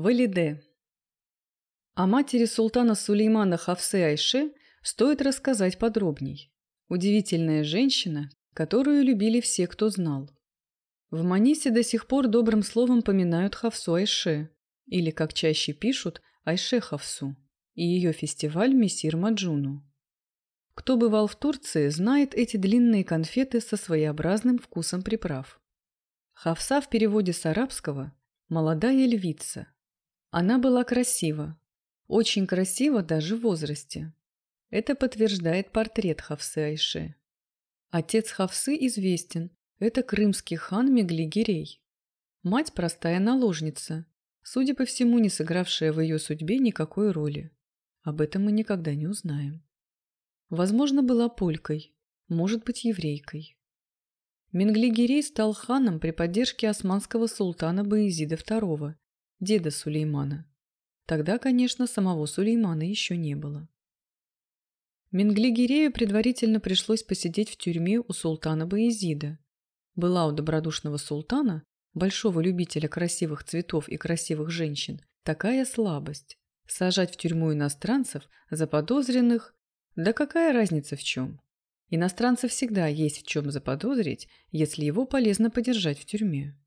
Валиде. О матери султана Сулеймана Хавсе Айше стоит рассказать подробней. Удивительная женщина, которую любили все, кто знал. В Манисе до сих пор добрым словом поминают Хавсу Айше, или, как чаще пишут, Айше Хавсу, и ее фестиваль Мессир Маджуну. Кто бывал в Турции, знает эти длинные конфеты со своеобразным вкусом приправ. Хавса в переводе с арабского – молодая львица – она была красива. Очень красива даже в возрасте. Это подтверждает портрет Хавсы Айше. Отец Хавсы известен. Это крымский хан Меглигерей. Мать – простая наложница, судя по всему, не сыгравшая в ее судьбе никакой роли. Об этом мы никогда не узнаем. Возможно, была полькой, может быть, еврейкой. Менглигерей стал ханом при поддержке османского султана Баизида II деда Сулеймана. Тогда, конечно, самого Сулеймана еще не было. Менглигерею предварительно пришлось посидеть в тюрьме у султана Баезида. Была у добродушного султана, большого любителя красивых цветов и красивых женщин, такая слабость – сажать в тюрьму иностранцев, заподозренных, да какая разница в чем? Иностранца всегда есть в чем заподозрить, если его полезно подержать в тюрьме.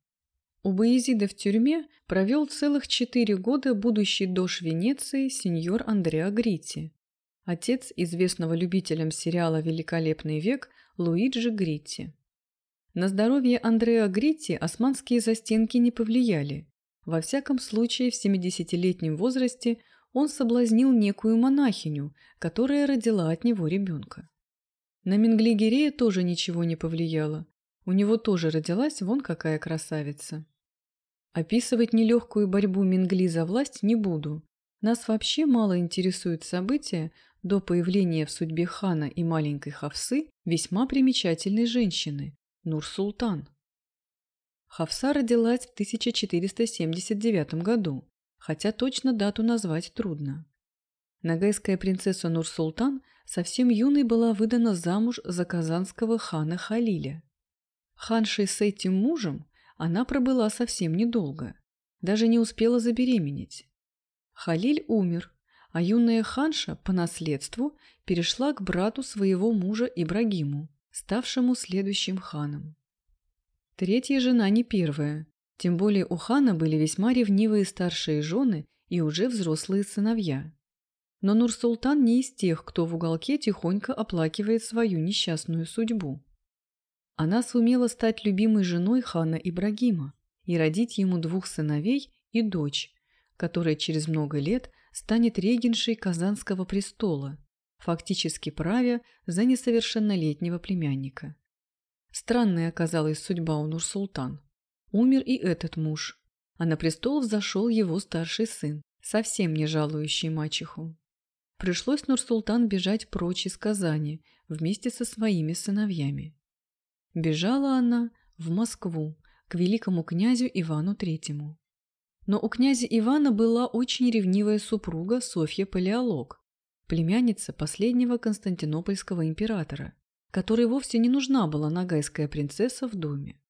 У Боязида в тюрьме провел целых четыре года будущий дож Венеции сеньор Андреа Грити, отец известного любителям сериала «Великолепный век» Луиджи Грити. На здоровье Андреа Грити османские застенки не повлияли. Во всяком случае, в 70-летнем возрасте он соблазнил некую монахиню, которая родила от него ребенка. На Менглигерея тоже ничего не повлияло. У него тоже родилась вон какая красавица. Описывать нелегкую борьбу Мингли за власть не буду. Нас вообще мало интересуют события до появления в судьбе хана и маленькой Хавсы весьма примечательной женщины – Нур-Султан. Хавса родилась в 1479 году, хотя точно дату назвать трудно. Нагайская принцесса Нур-Султан совсем юной была выдана замуж за казанского хана Халиля. Ханшей с этим мужем она пробыла совсем недолго, даже не успела забеременеть. Халиль умер, а юная ханша по наследству перешла к брату своего мужа Ибрагиму, ставшему следующим ханом. Третья жена не первая, тем более у хана были весьма ревнивые старшие жены и уже взрослые сыновья. Но Нур-Султан не из тех, кто в уголке тихонько оплакивает свою несчастную судьбу. Она сумела стать любимой женой хана Ибрагима и родить ему двух сыновей и дочь, которая через много лет станет регеншей Казанского престола, фактически правя за несовершеннолетнего племянника. Странная оказалась судьба у Нур-Султан. Умер и этот муж, а на престол взошел его старший сын, совсем не жалующий мачеху. Пришлось Нур-Султан бежать прочь из Казани вместе со своими сыновьями. Бежала она в Москву к великому князю Ивану Третьему. Но у князя Ивана была очень ревнивая супруга Софья Палеолог, племянница последнего константинопольского императора, которой вовсе не нужна была нагайская принцесса в доме.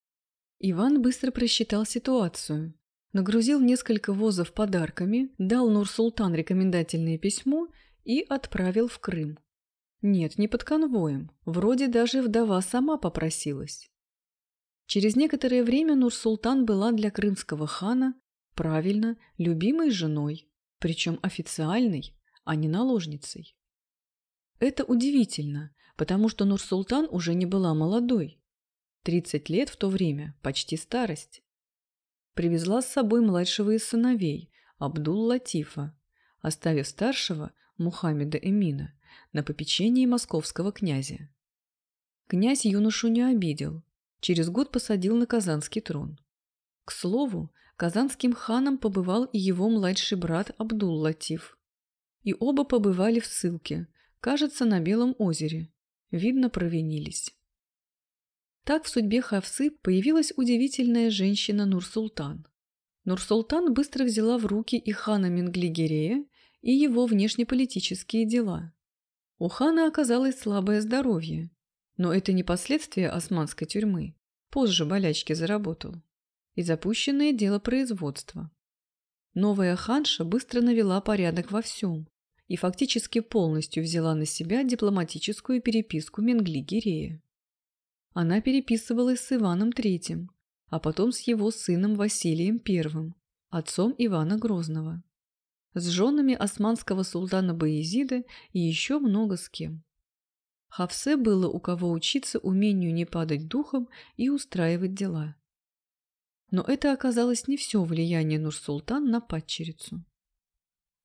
Иван быстро просчитал ситуацию, нагрузил несколько возов подарками, дал Нур-Султан рекомендательное письмо и отправил в Крым. Нет, не под конвоем. Вроде даже вдова сама попросилась. Через некоторое время Нур-Султан была для крымского хана, правильно, любимой женой, причем официальной, а не наложницей. Это удивительно, потому что Нур-Султан уже не была молодой. 30 лет в то время – почти старость. Привезла с собой младшего из сыновей, Абдул-Латифа, оставив старшего, Мухаммеда Эмина, на попечении московского князя. Князь юношу не обидел, через год посадил на казанский трон. К слову, казанским ханом побывал и его младший брат Абдул-Латиф. И оба побывали в ссылке, кажется, на Белом озере. Видно, провинились. Так в судьбе Хавсы появилась удивительная женщина Нур-Султан. Нур-Султан быстро взяла в руки и хана Менглигерея, и его внешнеполитические дела. У хана оказалось слабое здоровье, но это не последствия османской тюрьмы. Позже болячки заработал. И запущенное дело производства. Новая ханша быстро навела порядок во всем и фактически полностью взяла на себя дипломатическую переписку Менгли-Гирея. Она переписывалась с Иваном III, а потом с его сыном Василием I, отцом Ивана Грозного, с женами османского султана Баезида и еще много с кем. Хавсе было у кого учиться умению не падать духом и устраивать дела. Но это оказалось не все влияние Нур-Султан на падчерицу.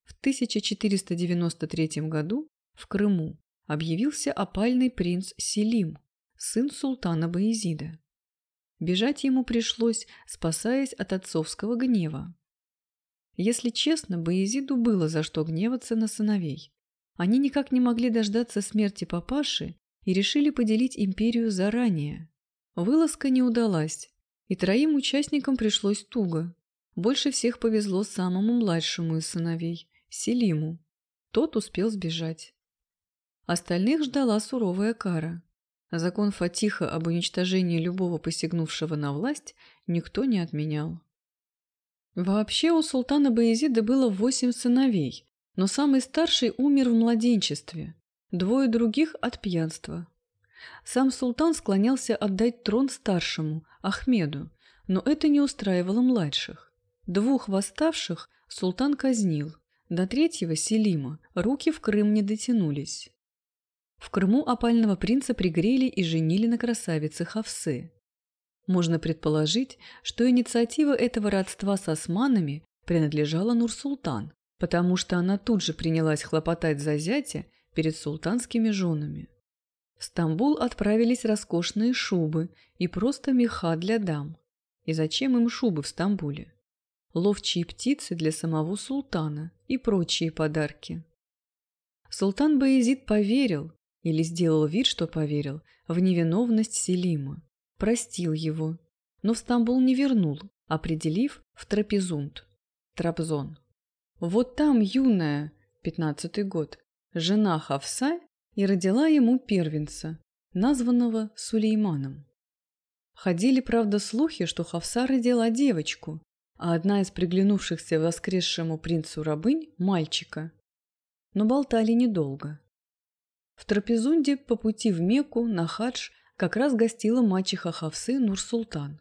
В 1493 году в Крыму объявился опальный принц Селим, сын султана Баезида. Бежать ему пришлось, спасаясь от отцовского гнева. Если честно, Баезиду было за что гневаться на сыновей. Они никак не могли дождаться смерти папаши и решили поделить империю заранее. Вылазка не удалась, и троим участникам пришлось туго. Больше всех повезло самому младшему из сыновей – Селиму. Тот успел сбежать. Остальных ждала суровая кара. Закон Фатиха об уничтожении любого посягнувшего на власть никто не отменял. Вообще у султана Баязида было восемь сыновей, но самый старший умер в младенчестве, двое других от пьянства. Сам султан склонялся отдать трон старшему, Ахмеду, но это не устраивало младших. Двух восставших султан казнил, до третьего, Селима, руки в Крым не дотянулись. В Крыму опального принца пригрели и женили на красавице Хавсы. Можно предположить, что инициатива этого родства с османами принадлежала Нур-Султан, потому что она тут же принялась хлопотать за зятя перед султанскими женами. В Стамбул отправились роскошные шубы и просто меха для дам. И зачем им шубы в Стамбуле? Ловчие птицы для самого султана и прочие подарки. Султан Баязид поверил, или сделал вид, что поверил, в невиновность Селима, простил его, но в Стамбул не вернул, определив в Трапезунд, Трабзон. Вот там юная, пятнадцатый год, жена Хавса и родила ему первенца, названного Сулейманом. Ходили, правда, слухи, что Хавса родила девочку, а одна из приглянувшихся воскресшему принцу рабынь – мальчика. Но болтали недолго. В Трапезунде по пути в Мекку на хадж как раз гостила мачеха Хавсы Нур-Султан.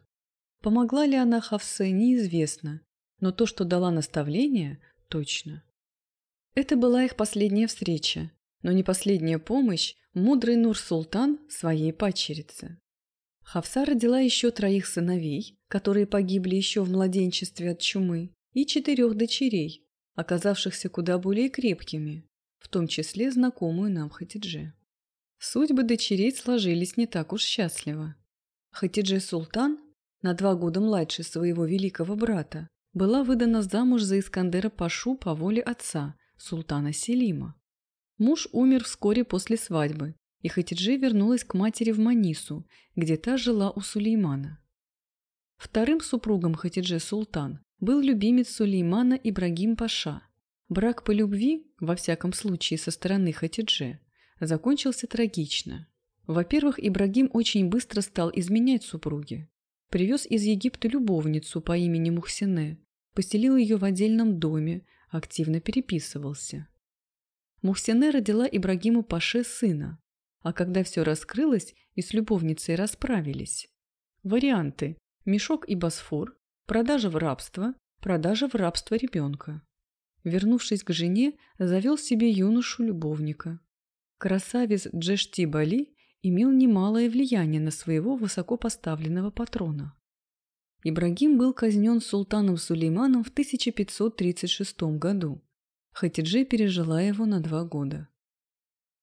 Помогла ли она Хавсе, неизвестно, но то, что дала наставление, точно. Это была их последняя встреча, но не последняя помощь мудрый Нур-Султан своей падчерице. Хавса родила еще троих сыновей, которые погибли еще в младенчестве от чумы, и четырех дочерей, оказавшихся куда более крепкими, в том числе знакомую нам Хатидже. Судьбы дочерей сложились не так уж счастливо. Хатидже Султан, на два года младше своего великого брата, была выдана замуж за Искандера Пашу по воле отца, султана Селима. Муж умер вскоре после свадьбы, и Хатидже вернулась к матери в Манису, где та жила у Сулеймана. Вторым супругом Хатидже Султан был любимец Сулеймана Ибрагим Паша – Брак по любви, во всяком случае со стороны Хатидже, закончился трагично. Во-первых, Ибрагим очень быстро стал изменять супруге. Привез из Египта любовницу по имени Мухсине, поселил ее в отдельном доме, активно переписывался. Мухсине родила Ибрагиму Паше сына, а когда все раскрылось и с любовницей расправились. Варианты – мешок и босфор, продажа в рабство, продажа в рабство ребенка вернувшись к жене, завел себе юношу-любовника. Красавец Джешти Бали имел немалое влияние на своего высокопоставленного патрона. Ибрагим был казнен султаном Сулейманом в 1536 году. Хатидже пережила его на два года.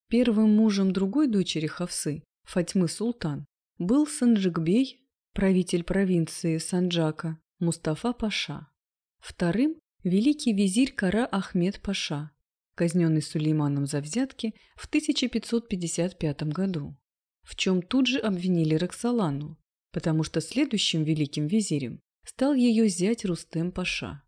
Первым мужем другой дочери Хавсы, Фатьмы Султан, был Санджикбей, правитель провинции Санджака, Мустафа Паша. Вторым великий визирь Кара Ахмед Паша, казненный Сулейманом за взятки в 1555 году, в чем тут же обвинили Роксолану, потому что следующим великим визирем стал ее зять Рустем Паша.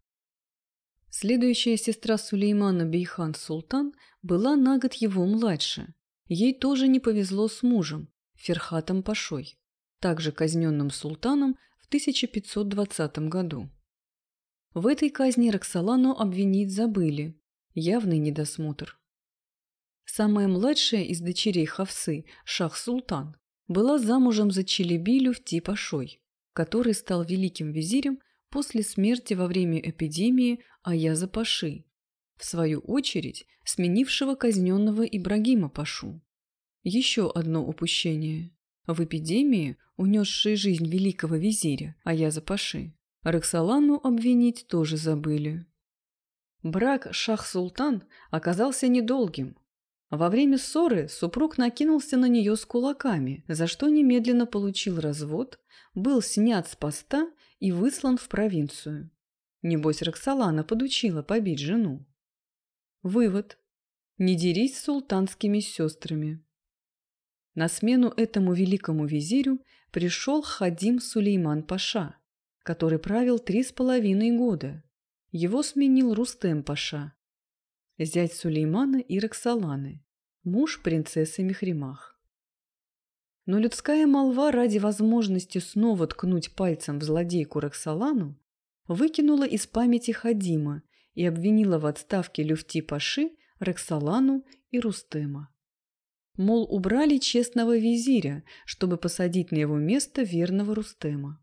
Следующая сестра Сулеймана Бейхан Султан была на год его младше. Ей тоже не повезло с мужем, Ферхатом Пашой, также казненным султаном в 1520 году. В этой казни Роксолану обвинить забыли. Явный недосмотр. Самая младшая из дочерей Хавсы, Шах-Султан, была замужем за Челебилю в Типашой, который стал великим визирем после смерти во время эпидемии Аяза Паши, в свою очередь сменившего казненного Ибрагима Пашу. Еще одно упущение. В эпидемии, унесшей жизнь великого визиря Аяза Паши, Роксолану обвинить тоже забыли. Брак Шах-Султан оказался недолгим. Во время ссоры супруг накинулся на нее с кулаками, за что немедленно получил развод, был снят с поста и выслан в провинцию. Небось, Роксолана подучила побить жену. Вывод. Не дерись с султанскими сестрами. На смену этому великому визирю пришел Хадим Сулейман Паша, который правил три с половиной года. Его сменил Рустем Паша, зять Сулеймана и Роксоланы, муж принцессы Мехримах. Но людская молва ради возможности снова ткнуть пальцем в злодейку Роксолану выкинула из памяти Хадима и обвинила в отставке Люфти Паши, Роксолану и Рустема. Мол, убрали честного визиря, чтобы посадить на его место верного Рустема.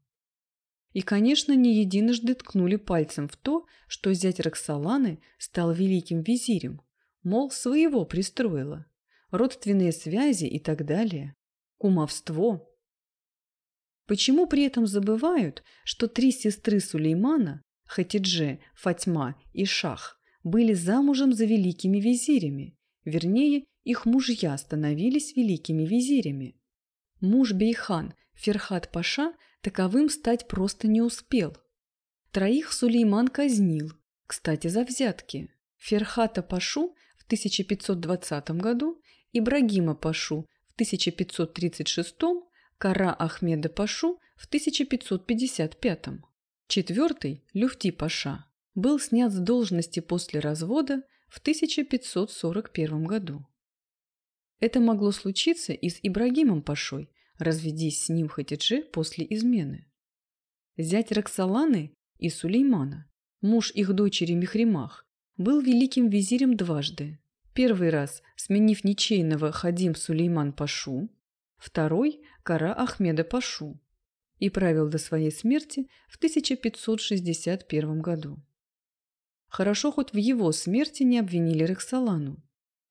И, конечно, не единожды ткнули пальцем в то, что зять Роксоланы стал великим визирем, мол, своего пристроила, родственные связи и так далее, кумовство. Почему при этом забывают, что три сестры Сулеймана, Хатидже, Фатьма и Шах, были замужем за великими визирями, вернее, их мужья становились великими визирями. Муж Бейхан, Ферхат Паша, таковым стать просто не успел. Троих Сулейман казнил, кстати, за взятки. Ферхата Пашу в 1520 году, Ибрагима Пашу в 1536, Кара Ахмеда Пашу в 1555. Четвертый, Люфти Паша, был снят с должности после развода в 1541 году. Это могло случиться и с Ибрагимом Пашой, разведись с ним Хатиджи после измены. Зять Роксоланы и Сулеймана, муж их дочери Мехримах, был великим визирем дважды. Первый раз сменив ничейного Хадим Сулейман Пашу, второй – Кара Ахмеда Пашу, и правил до своей смерти в 1561 году. Хорошо, хоть в его смерти не обвинили Роксолану.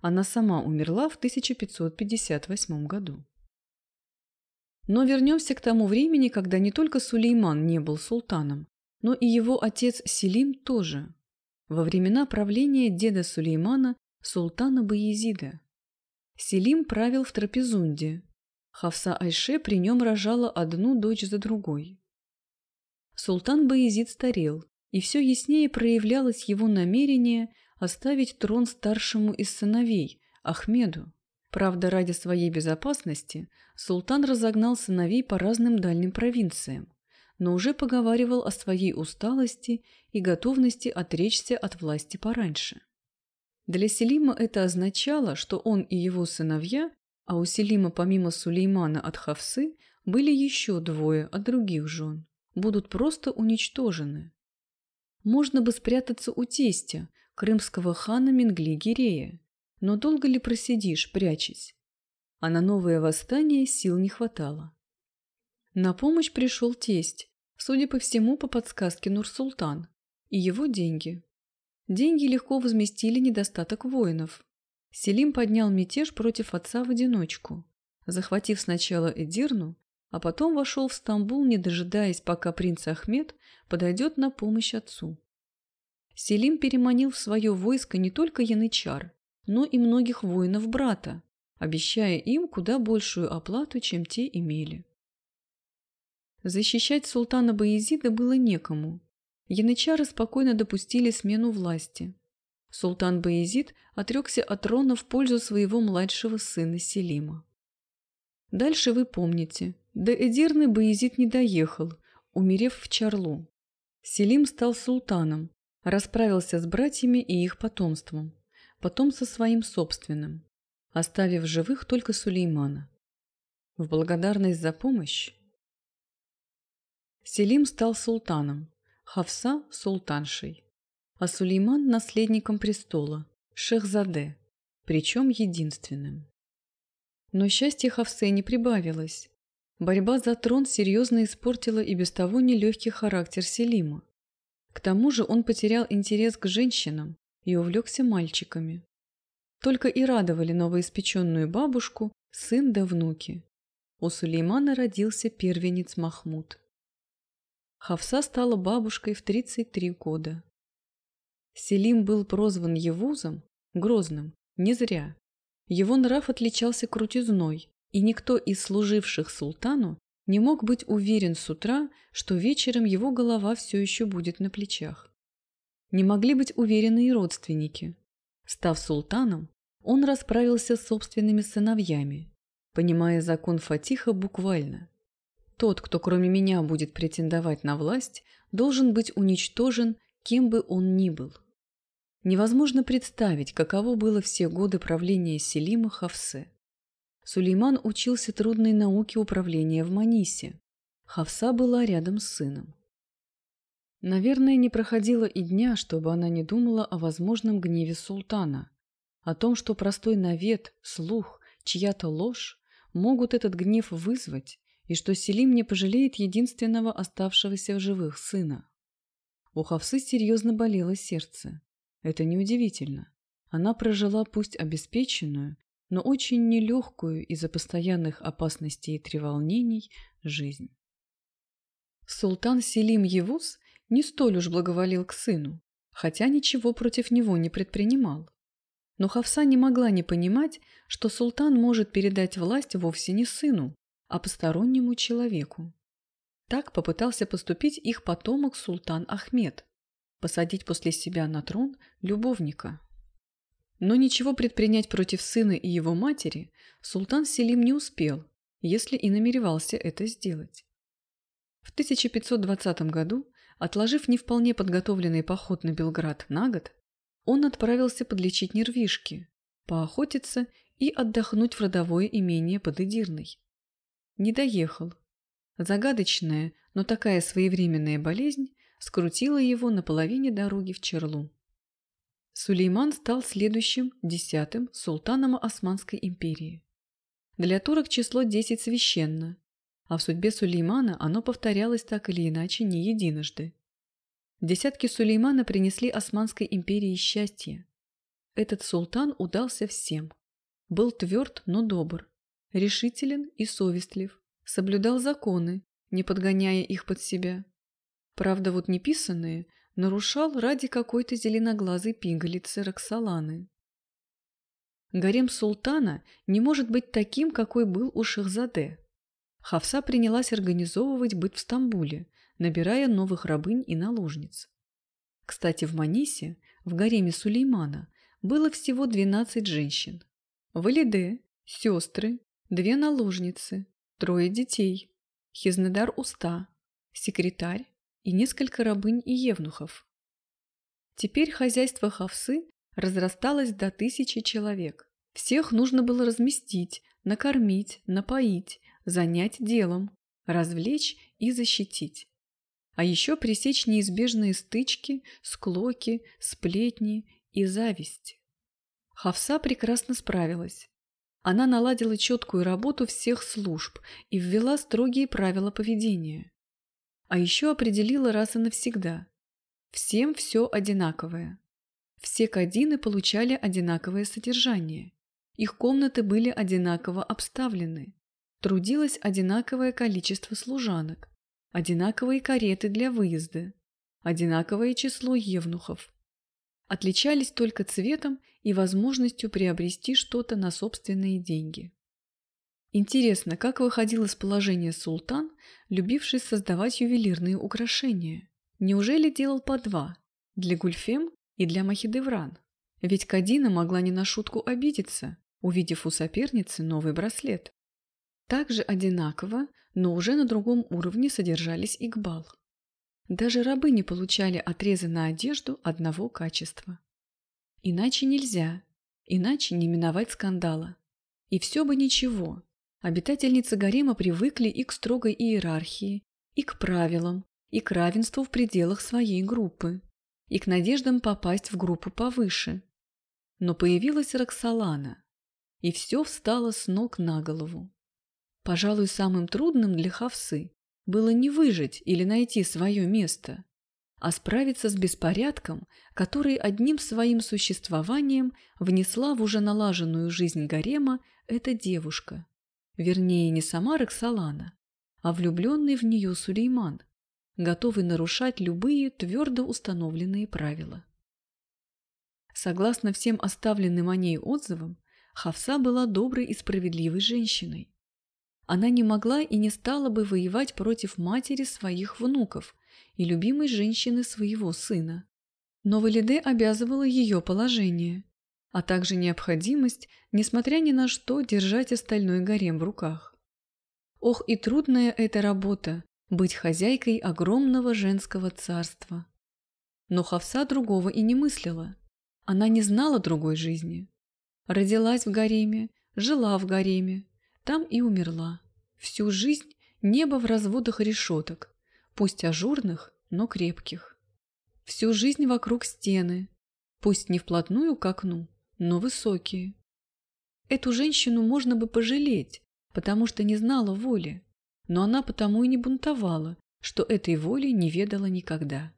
Она сама умерла в 1558 году. Но вернемся к тому времени, когда не только Сулейман не был султаном, но и его отец Селим тоже. Во времена правления деда Сулеймана, султана Баязида. Селим правил в Трапезунде. Хавса Айше при нем рожала одну дочь за другой. Султан Баязид старел, и все яснее проявлялось его намерение оставить трон старшему из сыновей, Ахмеду. Правда, ради своей безопасности султан разогнал сыновей по разным дальним провинциям, но уже поговаривал о своей усталости и готовности отречься от власти пораньше. Для Селима это означало, что он и его сыновья, а у Селима помимо Сулеймана от Хавсы были еще двое от других жен, будут просто уничтожены. Можно бы спрятаться у тестя, крымского хана Менгли-Гирея, но долго ли просидишь, прячась? А на новое восстание сил не хватало. На помощь пришел тесть, судя по всему, по подсказке Нурсултан, и его деньги. Деньги легко возместили недостаток воинов. Селим поднял мятеж против отца в одиночку, захватив сначала Эдирну, а потом вошел в Стамбул, не дожидаясь, пока принц Ахмед подойдет на помощь отцу. Селим переманил в свое войско не только янычар, но и многих воинов брата, обещая им куда большую оплату, чем те имели. Защищать султана Баязида было некому. Янычары спокойно допустили смену власти. Султан Баязид отрекся от трона в пользу своего младшего сына Селима. Дальше вы помните, до Эдирны Баязид не доехал, умерев в Чарлу. Селим стал султаном, расправился с братьями и их потомством потом со своим собственным, оставив живых только Сулеймана. В благодарность за помощь Селим стал султаном, Хавса – султаншей, а Сулейман – наследником престола, Шехзаде, причем единственным. Но счастье Хавсе не прибавилось. Борьба за трон серьезно испортила и без того нелегкий характер Селима. К тому же он потерял интерес к женщинам и увлекся мальчиками. Только и радовали новоиспеченную бабушку сын да внуки. У Сулеймана родился первенец Махмуд. Хавса стала бабушкой в 33 года. Селим был прозван Евузом, Грозным, не зря. Его нрав отличался крутизной, и никто из служивших султану не мог быть уверен с утра, что вечером его голова все еще будет на плечах. Не могли быть уверены и родственники. Став султаном, он расправился с собственными сыновьями, понимая закон Фатиха буквально. Тот, кто кроме меня будет претендовать на власть, должен быть уничтожен, кем бы он ни был. Невозможно представить, каково было все годы правления Селима Хавсе. Сулейман учился трудной науке управления в Манисе. Хавса была рядом с сыном. Наверное, не проходило и дня, чтобы она не думала о возможном гневе султана, о том, что простой навет, слух, чья-то ложь могут этот гнев вызвать, и что Селим не пожалеет единственного оставшегося в живых сына. У Хавсы серьезно болело сердце. Это неудивительно. Она прожила пусть обеспеченную, но очень нелегкую из-за постоянных опасностей и треволнений жизнь. Султан Селим Евус не столь уж благоволил к сыну, хотя ничего против него не предпринимал. Но Хавса не могла не понимать, что султан может передать власть вовсе не сыну, а постороннему человеку. Так попытался поступить их потомок султан Ахмед, посадить после себя на трон любовника. Но ничего предпринять против сына и его матери султан Селим не успел, если и намеревался это сделать. В 1520 году, отложив не вполне подготовленный поход на Белград на год, он отправился подлечить нервишки, поохотиться и отдохнуть в родовое имение под Эдирной. Не доехал. Загадочная, но такая своевременная болезнь скрутила его на половине дороги в Черлу. Сулейман стал следующим, десятым, султаном Османской империи. Для турок число десять священно, а в судьбе Сулеймана оно повторялось так или иначе не единожды. Десятки Сулеймана принесли Османской империи счастье. Этот султан удался всем. Был тверд, но добр, решителен и совестлив, соблюдал законы, не подгоняя их под себя. Правда, вот неписанные нарушал ради какой-то зеленоглазой пигалицы Роксоланы. Гарем султана не может быть таким, какой был у Шахзаде. Хавса принялась организовывать быт в Стамбуле, набирая новых рабынь и наложниц. Кстати, в Манисе, в гареме Сулеймана, было всего 12 женщин. Валиде, сестры, две наложницы, трое детей, Хизнедар Уста, секретарь и несколько рабынь и евнухов. Теперь хозяйство Хавсы разрасталось до тысячи человек. Всех нужно было разместить, накормить, напоить, занять делом, развлечь и защитить а еще пресечь неизбежные стычки, склоки, сплетни и зависть. Хавса прекрасно справилась. Она наладила четкую работу всех служб и ввела строгие правила поведения. А еще определила раз и навсегда. Всем все одинаковое. Все кадины получали одинаковое содержание. Их комнаты были одинаково обставлены. Трудилось одинаковое количество служанок одинаковые кареты для выезда, одинаковое число евнухов. Отличались только цветом и возможностью приобрести что-то на собственные деньги. Интересно, как выходил из положения султан, любивший создавать ювелирные украшения? Неужели делал по два – для Гульфем и для Махидевран? Ведь Кадина могла не на шутку обидеться, увидев у соперницы новый браслет. Также одинаково, но уже на другом уровне содержались Игбал. Даже рабы не получали отрезы на одежду одного качества. Иначе нельзя, иначе не миновать скандала. И все бы ничего. Обитательницы гарема привыкли и к строгой иерархии, и к правилам, и к равенству в пределах своей группы, и к надеждам попасть в группу повыше. Но появилась Роксолана, и все встало с ног на голову. Пожалуй, самым трудным для Хавсы было не выжить или найти свое место, а справиться с беспорядком, который одним своим существованием внесла в уже налаженную жизнь гарема эта девушка. Вернее, не сама Роксолана, а влюбленный в нее Сулейман, готовый нарушать любые твердо установленные правила. Согласно всем оставленным о ней отзывам, Хавса была доброй и справедливой женщиной. Она не могла и не стала бы воевать против матери своих внуков и любимой женщины своего сына. Но Валиде обязывала ее положение, а также необходимость, несмотря ни на что, держать остальной гарем в руках. Ох, и трудная эта работа – быть хозяйкой огромного женского царства. Но Хавса другого и не мыслила. Она не знала другой жизни. Родилась в гареме, жила в гареме, там и умерла. Всю жизнь небо в разводах решеток, пусть ажурных, но крепких. Всю жизнь вокруг стены, пусть не вплотную к окну, но высокие. Эту женщину можно бы пожалеть, потому что не знала воли, но она потому и не бунтовала, что этой воли не ведала никогда.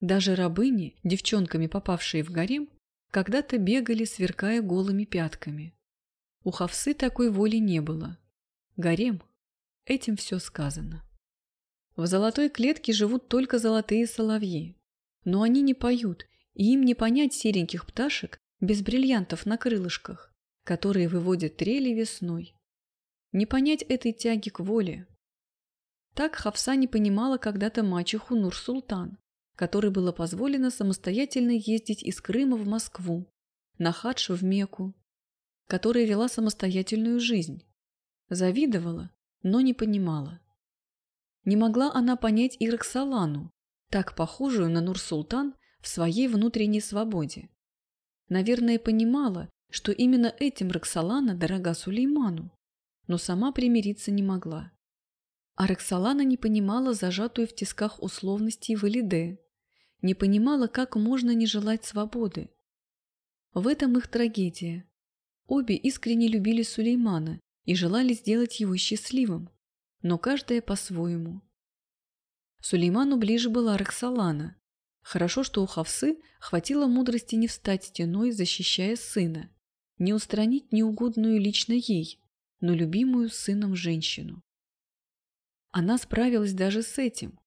Даже рабыни, девчонками попавшие в гарем, когда-то бегали, сверкая голыми пятками. У Хавсы такой воли не было. Гарем – этим все сказано. В золотой клетке живут только золотые соловьи, но они не поют, и им не понять сереньких пташек без бриллиантов на крылышках, которые выводят трели весной. Не понять этой тяги к воле. Так Хавса не понимала когда-то мачеху Нур-Султан, которой было позволено самостоятельно ездить из Крыма в Москву, на хадж в Мекку, которая вела самостоятельную жизнь. Завидовала, но не понимала. Не могла она понять и так похожую на Нур-Султан в своей внутренней свободе. Наверное, понимала, что именно этим Роксолана дорога Сулейману, но сама примириться не могла. А Роксолана не понимала зажатую в тисках условностей Валиде, не понимала, как можно не желать свободы. В этом их трагедия. Обе искренне любили Сулеймана и желали сделать его счастливым, но каждая по-своему. Сулейману ближе была Роксолана, Хорошо, что у Хавсы хватило мудрости не встать стеной, защищая сына, не устранить неугодную лично ей, но любимую сыном женщину. Она справилась даже с этим.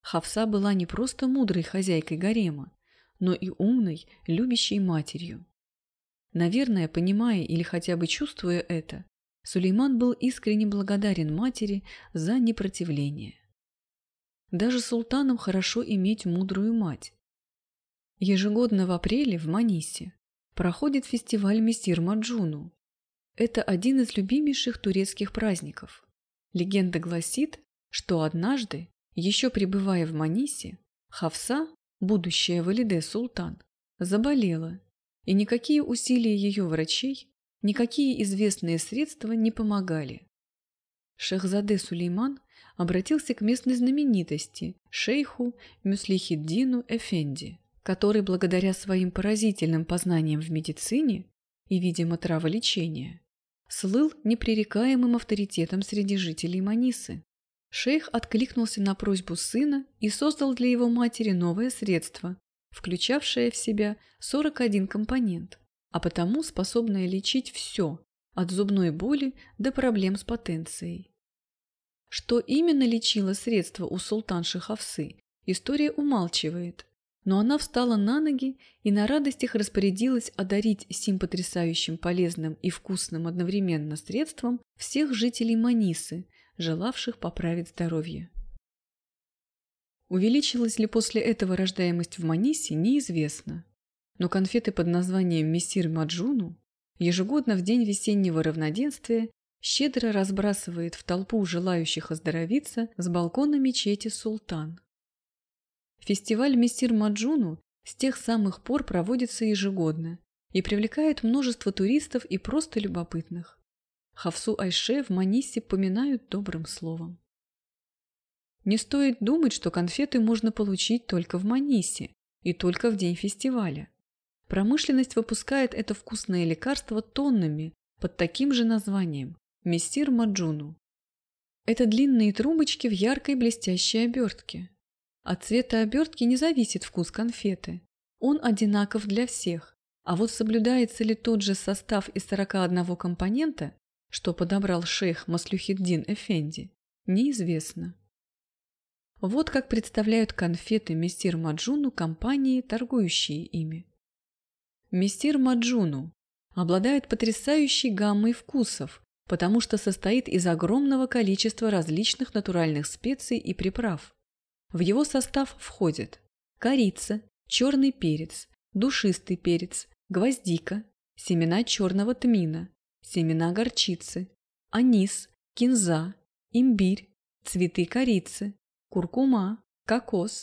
Хавса была не просто мудрой хозяйкой гарема, но и умной, любящей матерью. Наверное, понимая или хотя бы чувствуя это, Сулейман был искренне благодарен матери за непротивление. Даже султанам хорошо иметь мудрую мать. Ежегодно в апреле в Манисе проходит фестиваль Мессир Маджуну. Это один из любимейших турецких праздников. Легенда гласит, что однажды, еще пребывая в Манисе, Хавса, будущая Валиде Султан, заболела, и никакие усилия ее врачей, никакие известные средства не помогали. Шехзаде Сулейман обратился к местной знаменитости, шейху Мюслихиддину Эфенди, который благодаря своим поразительным познаниям в медицине и, видимо, траволечения, слыл непререкаемым авторитетом среди жителей Манисы. Шейх откликнулся на просьбу сына и создал для его матери новое средство, включавшее в себя 41 компонент, а потому способное лечить все, от зубной боли до проблем с потенцией. Что именно лечило средство у султанши Хавсы, история умалчивает. Но она встала на ноги и на радостях распорядилась одарить сим потрясающим полезным и вкусным одновременно средством всех жителей Манисы, желавших поправить здоровье. Увеличилась ли после этого рождаемость в Манисе, неизвестно. Но конфеты под названием «Мессир Маджуну» ежегодно в день весеннего равноденствия щедро разбрасывает в толпу желающих оздоровиться с балкона мечети Султан. Фестиваль Мессир Маджуну с тех самых пор проводится ежегодно и привлекает множество туристов и просто любопытных. Хавсу Айше в Манисе поминают добрым словом. Не стоит думать, что конфеты можно получить только в Манисе и только в день фестиваля. Промышленность выпускает это вкусное лекарство тоннами под таким же названием – Мессир Маджуну. Это длинные трубочки в яркой блестящей обертке. От цвета обертки не зависит вкус конфеты. Он одинаков для всех. А вот соблюдается ли тот же состав из 41 компонента, что подобрал шейх Маслюхиддин Эфенди, неизвестно. Вот как представляют конфеты Мистер Маджуну компании, торгующие ими. Мистер Маджуну обладает потрясающей гаммой вкусов, потому что состоит из огромного количества различных натуральных специй и приправ. В его состав входят корица, черный перец, душистый перец, гвоздика, семена черного тмина, семена горчицы, анис, кинза, имбирь, цветы корицы, куркума, кокос,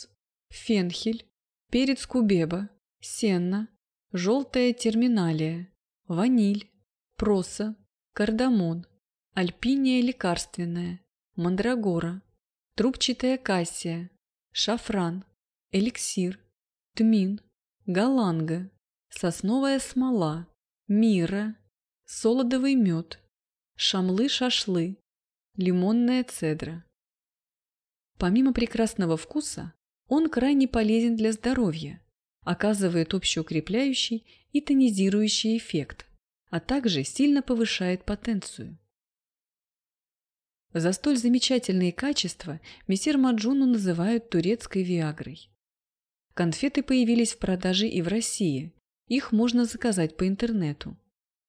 фенхель, перец кубеба, сенна, желтая терминалия, ваниль, проса, кардамон, альпиния лекарственная, мандрагора, трубчатая кассия, шафран, эликсир, тмин, галанга, сосновая смола, мира, солодовый мед, шамлы-шашлы, лимонная цедра. Помимо прекрасного вкуса, он крайне полезен для здоровья, оказывает общеукрепляющий и тонизирующий эффект, а также сильно повышает потенцию. За столь замечательные качества мессир Маджуну называют турецкой виагрой. Конфеты появились в продаже и в России, их можно заказать по интернету.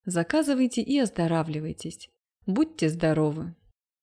Заказывайте и оздоравливайтесь. Будьте здоровы!